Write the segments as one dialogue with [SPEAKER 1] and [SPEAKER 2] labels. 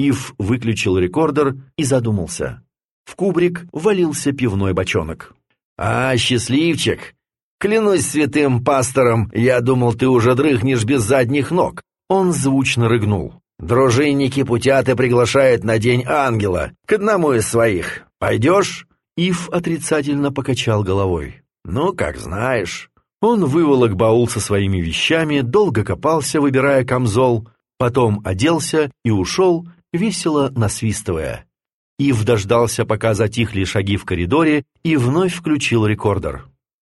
[SPEAKER 1] Ив выключил рекордер и задумался. В кубрик валился пивной бочонок. «А, счастливчик! Клянусь святым пастором, я думал, ты уже дрыхнешь без задних ног!» Он звучно рыгнул. «Дружинники Путяты приглашают на День Ангела, к одному из своих. Пойдешь?» Ив отрицательно покачал головой. «Ну, как знаешь». Он выволок баул со своими вещами, долго копался, выбирая камзол, потом оделся и ушел, весело насвистывая. Ив дождался, пока затихли шаги в коридоре, и вновь включил рекордер.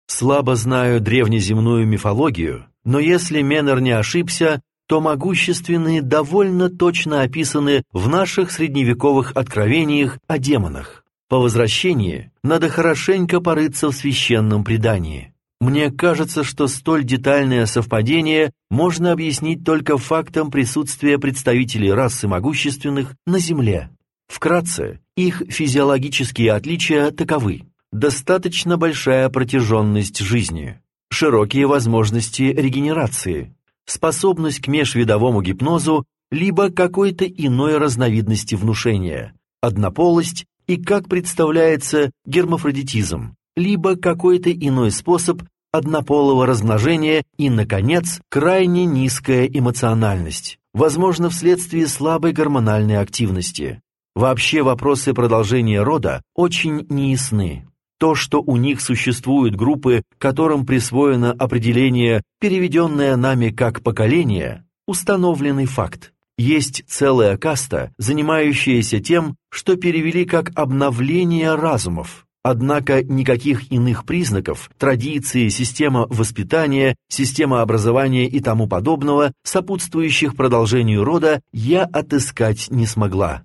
[SPEAKER 1] Слабо знаю древнеземную мифологию, но если Меннер не ошибся, то могущественные довольно точно описаны в наших средневековых откровениях о демонах. По возвращении надо хорошенько порыться в священном предании. Мне кажется, что столь детальное совпадение можно объяснить только фактом присутствия представителей расы могущественных на Земле. Вкратце, их физиологические отличия таковы. Достаточно большая протяженность жизни, широкие возможности регенерации, способность к межвидовому гипнозу либо какой-то иной разновидности внушения, однополость и, как представляется, гермафродитизм, либо какой-то иной способ однополого размножения и, наконец, крайне низкая эмоциональность, возможно, вследствие слабой гормональной активности. Вообще вопросы продолжения рода очень неясны. То, что у них существуют группы, которым присвоено определение, переведенное нами как поколение, установленный факт. Есть целая каста, занимающаяся тем, что перевели как обновление разумов. Однако никаких иных признаков, традиции, система воспитания, система образования и тому подобного, сопутствующих продолжению рода, я отыскать не смогла.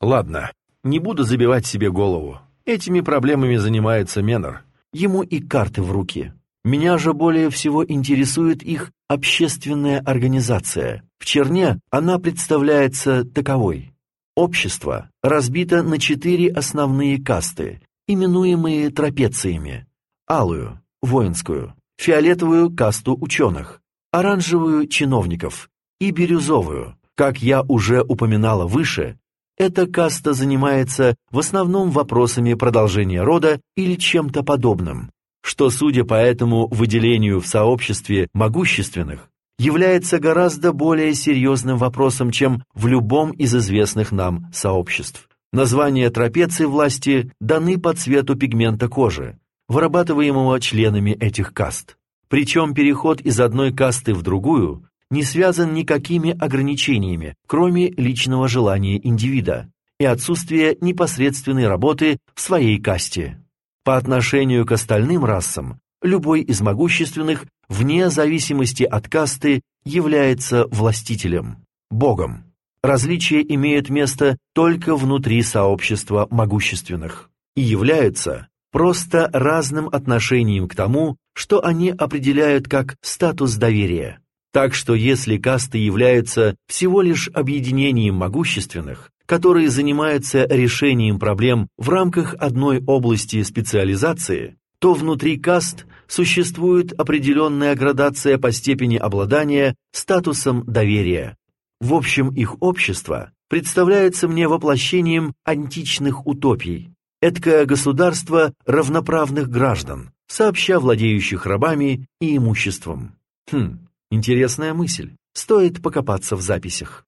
[SPEAKER 1] Ладно, не буду забивать себе голову. Этими проблемами занимается Меннер. Ему и карты в руки. Меня же более всего интересует их общественная организация. В черне она представляется таковой. Общество разбито на четыре основные касты, именуемые трапециями. Алую – воинскую, фиолетовую – касту ученых, оранжевую – чиновников и бирюзовую. Как я уже упоминала выше, эта каста занимается в основном вопросами продолжения рода или чем-то подобным, что, судя по этому выделению в сообществе могущественных, является гораздо более серьезным вопросом, чем в любом из известных нам сообществ. Названия трапеции власти даны по цвету пигмента кожи, вырабатываемого членами этих каст. Причем переход из одной касты в другую не связан никакими ограничениями, кроме личного желания индивида и отсутствия непосредственной работы в своей касте. По отношению к остальным расам, любой из могущественных, вне зависимости от касты, является властителем, богом. Различия имеют место только внутри сообщества могущественных и являются просто разным отношением к тому, что они определяют как статус доверия. Так что если касты являются всего лишь объединением могущественных, которые занимаются решением проблем в рамках одной области специализации, то внутри каст существует определенная градация по степени обладания статусом доверия, в общем, их общество представляется мне воплощением античных утопий, эткое государство равноправных граждан, сообща владеющих рабами и имуществом. Хм, интересная мысль. Стоит покопаться в записях.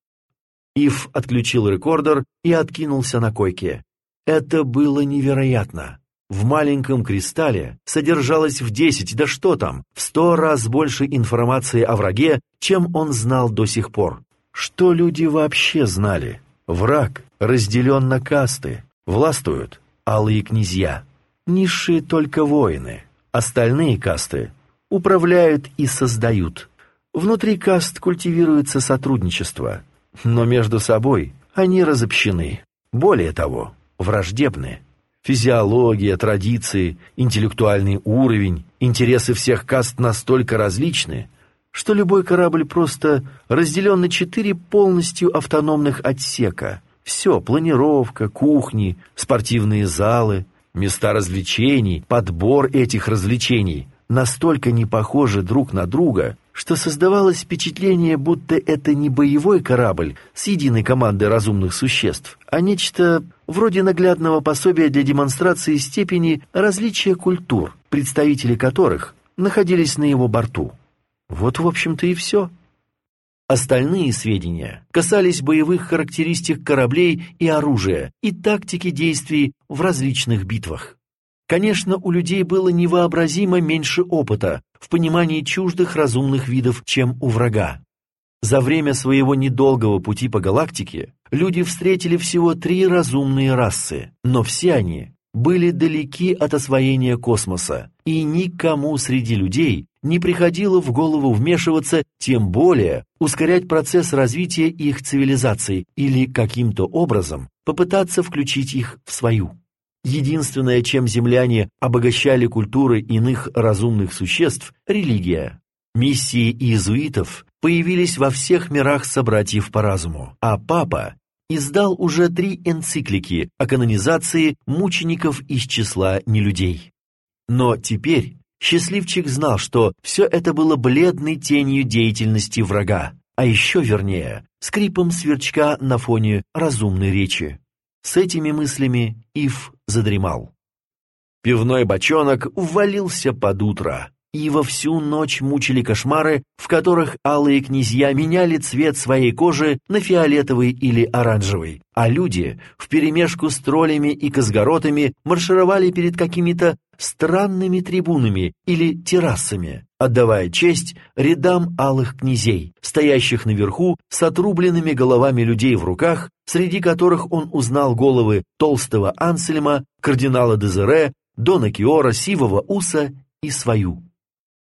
[SPEAKER 1] Ив отключил рекордер и откинулся на койке. Это было невероятно. В маленьком кристалле содержалось в десять, да что там, в сто раз больше информации о враге, чем он знал до сих пор. Что люди вообще знали? Враг разделен на касты, властвуют алые князья, низшие только воины, остальные касты управляют и создают. Внутри каст культивируется сотрудничество, но между собой они разобщены. Более того, враждебны. Физиология, традиции, интеллектуальный уровень, интересы всех каст настолько различны, что любой корабль просто разделен на четыре полностью автономных отсека. Все, планировка, кухни, спортивные залы, места развлечений, подбор этих развлечений настолько не похожи друг на друга, что создавалось впечатление, будто это не боевой корабль с единой командой разумных существ, а нечто вроде наглядного пособия для демонстрации степени различия культур, представители которых находились на его борту. Вот, в общем-то, и все. Остальные сведения касались боевых характеристик кораблей и оружия и тактики действий в различных битвах. Конечно, у людей было невообразимо меньше опыта в понимании чуждых разумных видов, чем у врага. За время своего недолгого пути по галактике люди встретили всего три разумные расы, но все они были далеки от освоения космоса, и никому среди людей не приходило в голову вмешиваться, тем более ускорять процесс развития их цивилизаций или каким-то образом попытаться включить их в свою. Единственное, чем земляне обогащали культуры иных разумных существ – религия. Миссии иезуитов появились во всех мирах собратьев по разуму, а папа издал уже три энциклики о канонизации мучеников из числа нелюдей. Но теперь счастливчик знал, что все это было бледной тенью деятельности врага, а еще вернее, скрипом сверчка на фоне разумной речи. С этими мыслями Ив задремал. Пивной бочонок увалился под утро, и во всю ночь мучили кошмары, в которых алые князья меняли цвет своей кожи на фиолетовый или оранжевый, а люди вперемешку с троллями и козгоротами маршировали перед какими-то странными трибунами или террасами, отдавая честь рядам алых князей, стоящих наверху с отрубленными головами людей в руках, среди которых он узнал головы толстого Ансельма, кардинала Дезере, Дона Киора, Сивого Уса и свою.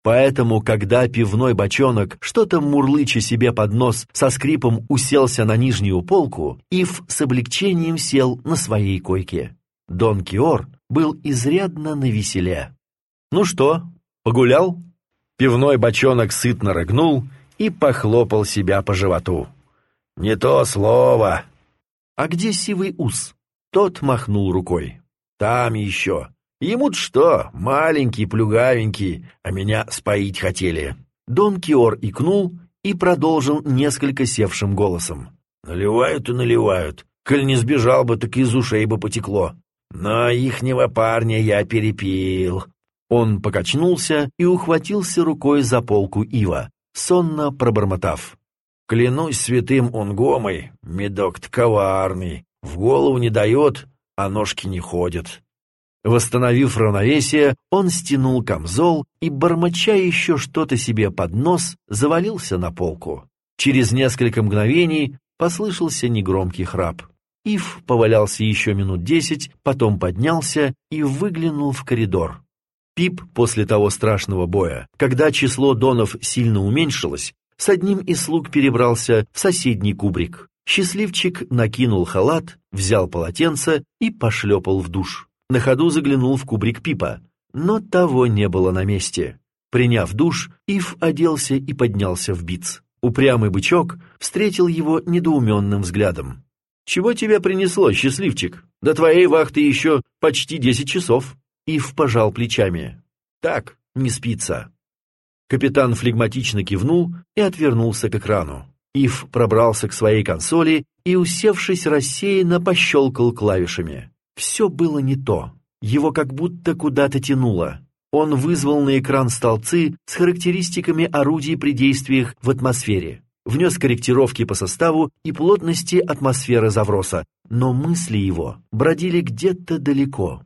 [SPEAKER 1] Поэтому, когда пивной бочонок, что-то мурлыча себе под нос, со скрипом уселся на нижнюю полку, Ив с облегчением сел на своей койке. Дон Киор был изрядно навеселе. «Ну что, погулял?» Пивной бочонок сытно рыгнул и похлопал себя по животу. «Не то слово!» «А где сивый ус?» Тот махнул рукой. «Там еще. Ему-то что, маленький, плюгавенький, а меня споить хотели». Дон Киор икнул и продолжил несколько севшим голосом. «Наливают и наливают. Коль не сбежал бы, так из ушей бы потекло. Но ихнего парня я перепил. Он покачнулся и ухватился рукой за полку ива, сонно пробормотав. «Клянусь святым онгомой, медок-то коварный, в голову не дает, а ножки не ходят». Восстановив равновесие, он стянул камзол и, бормоча еще что-то себе под нос, завалился на полку. Через несколько мгновений послышался негромкий храп. Ив повалялся еще минут десять, потом поднялся и выглянул в коридор. Пип после того страшного боя, когда число донов сильно уменьшилось, с одним из слуг перебрался в соседний кубрик. Счастливчик накинул халат, взял полотенце и пошлепал в душ. На ходу заглянул в кубрик Пипа, но того не было на месте. Приняв душ, Ив оделся и поднялся в биц. Упрямый бычок встретил его недоуменным взглядом. «Чего тебя принесло, счастливчик? До твоей вахты еще почти десять часов». Ив пожал плечами. «Так, не спится». Капитан флегматично кивнул и отвернулся к экрану. Ив пробрался к своей консоли и, усевшись рассеянно, пощелкал клавишами. Все было не то. Его как будто куда-то тянуло. Он вызвал на экран столбцы с характеристиками орудий при действиях в атмосфере. Внес корректировки по составу и плотности атмосферы Завроса, но мысли его бродили где-то далеко.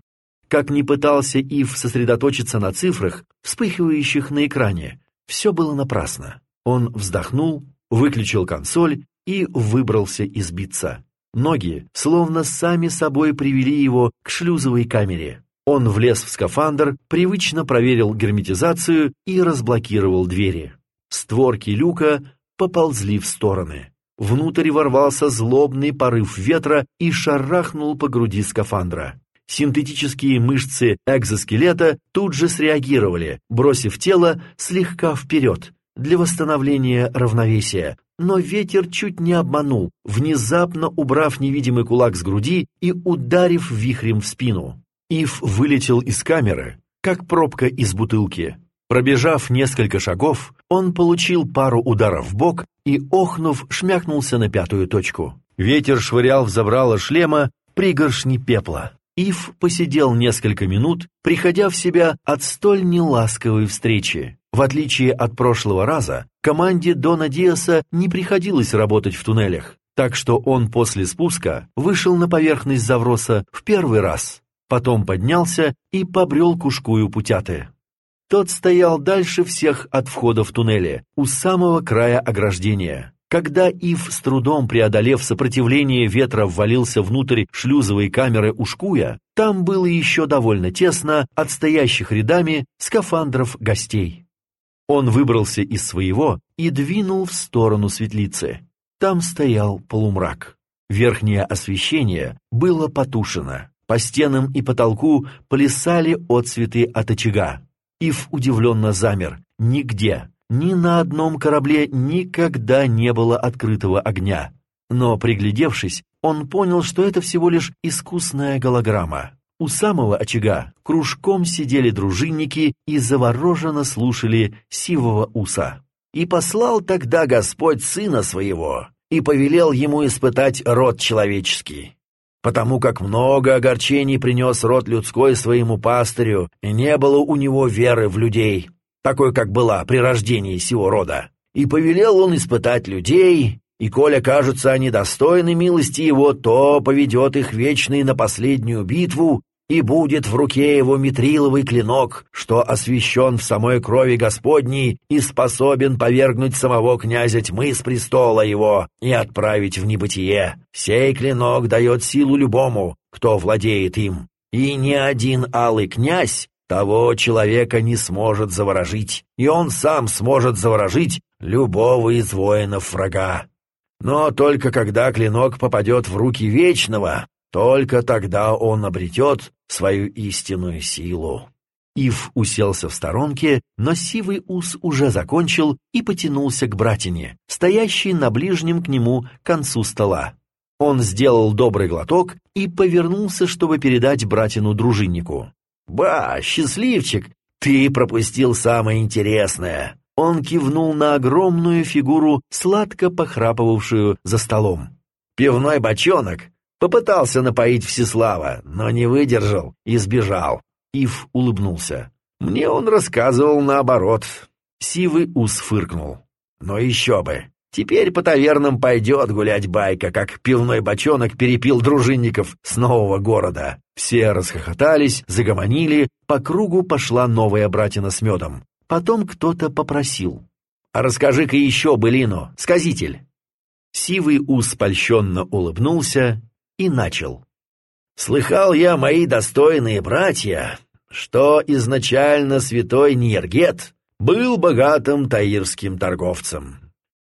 [SPEAKER 1] Как ни пытался Ив сосредоточиться на цифрах, вспыхивающих на экране, все было напрасно. Он вздохнул, выключил консоль и выбрался из битца. Ноги словно сами собой привели его к шлюзовой камере. Он влез в скафандр, привычно проверил герметизацию и разблокировал двери. Створки люка поползли в стороны. Внутрь ворвался злобный порыв ветра и шарахнул по груди скафандра. Синтетические мышцы экзоскелета тут же среагировали, бросив тело слегка вперед для восстановления равновесия, но ветер чуть не обманул, внезапно убрав невидимый кулак с груди и ударив вихрем в спину. Ив вылетел из камеры, как пробка из бутылки. Пробежав несколько шагов, Он получил пару ударов в бок и, охнув, шмякнулся на пятую точку. Ветер швырял в забрало шлема пригоршни пепла. Ив посидел несколько минут, приходя в себя от столь неласковой встречи. В отличие от прошлого раза, команде Дона Диаса не приходилось работать в туннелях, так что он после спуска вышел на поверхность Завроса в первый раз, потом поднялся и побрел к ушкую путяты. Тот стоял дальше всех от входа в туннеле, у самого края ограждения. Когда Ив, с трудом преодолев сопротивление ветра, ввалился внутрь шлюзовой камеры Ушкуя, там было еще довольно тесно от стоящих рядами скафандров гостей. Он выбрался из своего и двинул в сторону светлицы. Там стоял полумрак. Верхнее освещение было потушено. По стенам и потолку плясали отцветы от очага. Ив удивленно замер. Нигде, ни на одном корабле никогда не было открытого огня. Но, приглядевшись, он понял, что это всего лишь искусная голограмма. У самого очага кружком сидели дружинники и завороженно слушали сивого уса. «И послал тогда Господь сына своего, и повелел ему испытать род человеческий. Потому как много огорчений принес род людской своему пастырю, не было у него веры в людей, такой, как была при рождении сего рода. И повелел он испытать людей, и, коли окажутся они достойны милости его, то поведет их вечный на последнюю битву, и будет в руке его митриловый клинок, что освящен в самой крови Господней и способен повергнуть самого князя тьмы с престола его и отправить в небытие. Сей клинок дает силу любому, кто владеет им, и ни один алый князь того человека не сможет заворожить, и он сам сможет заворожить любого из воинов врага. Но только когда клинок попадет в руки Вечного, только тогда он обретет свою истинную силу. Ив уселся в сторонке, но сивый ус уже закончил и потянулся к братине, стоящей на ближнем к нему концу стола. Он сделал добрый глоток и повернулся, чтобы передать братину дружиннику. «Ба, счастливчик, ты пропустил самое интересное!» Он кивнул на огромную фигуру, сладко похрапывавшую за столом. «Пивной бочонок попытался напоить Всеслава, но не выдержал и сбежал». Ив улыбнулся. «Мне он рассказывал наоборот». Сивый ус фыркнул. «Но еще бы! Теперь по тавернам пойдет гулять байка, как пивной бочонок перепил дружинников с нового города. Все расхохотались, загомонили, по кругу пошла новая братина с медом. Потом кто-то попросил. «А расскажи-ка еще былину, сказитель!» Сивый ус польщенно улыбнулся и начал. «Слыхал я, мои достойные братья, что изначально святой Ниергет был богатым таирским торговцем.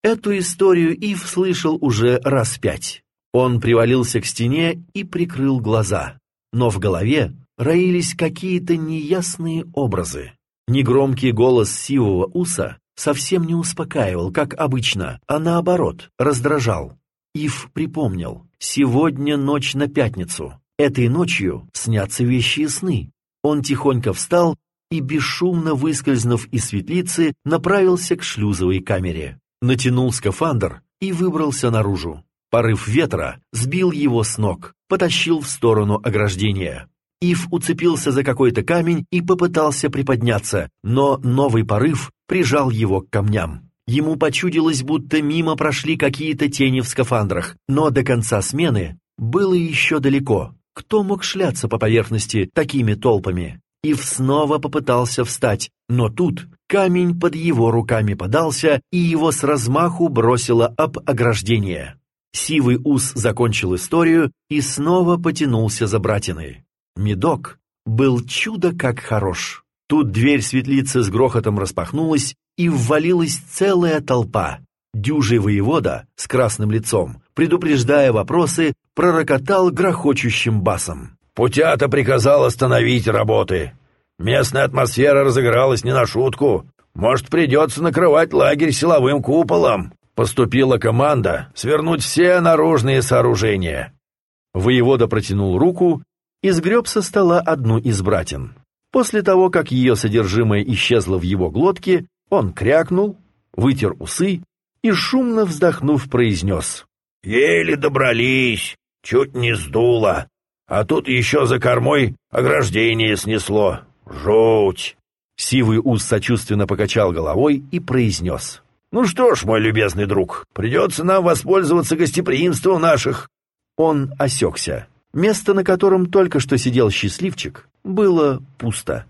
[SPEAKER 1] Эту историю Ив слышал уже раз пять. Он привалился к стене и прикрыл глаза. Но в голове роились какие-то неясные образы. Негромкий голос сивого уса совсем не успокаивал, как обычно, а наоборот, раздражал. Ив припомнил. Сегодня ночь на пятницу. Этой ночью снятся вещи сны. Он тихонько встал и, бесшумно выскользнув из светлицы, направился к шлюзовой камере натянул скафандр и выбрался наружу. Порыв ветра сбил его с ног, потащил в сторону ограждения. Ив уцепился за какой-то камень и попытался приподняться, но новый порыв прижал его к камням. Ему почудилось, будто мимо прошли какие-то тени в скафандрах, но до конца смены было еще далеко. Кто мог шляться по поверхности такими толпами? Ив снова попытался встать, но тут камень под его руками подался, и его с размаху бросило об ограждение. Сивый ус закончил историю и снова потянулся за братиной. Медок был чудо как хорош. Тут дверь светлицы с грохотом распахнулась, и ввалилась целая толпа. Дюжий воевода с красным лицом, предупреждая вопросы, пророкотал грохочущим басом. Путята приказал остановить работы. Местная атмосфера разыгралась не на шутку. Может, придется накрывать лагерь силовым куполом. Поступила команда свернуть все наружные сооружения. Воевода протянул руку и сгреб со стола одну из братин. После того, как ее содержимое исчезло в его глотке, он крякнул, вытер усы и, шумно вздохнув, произнес.
[SPEAKER 2] «Еле добрались, чуть не сдуло, а тут еще за кормой ограждение снесло. Жуть!»
[SPEAKER 1] Сивый ус сочувственно покачал головой и произнес.
[SPEAKER 2] «Ну что ж, мой любезный друг, придется нам воспользоваться гостеприимством наших».
[SPEAKER 1] Он осекся. Место, на котором только что сидел счастливчик, было пусто.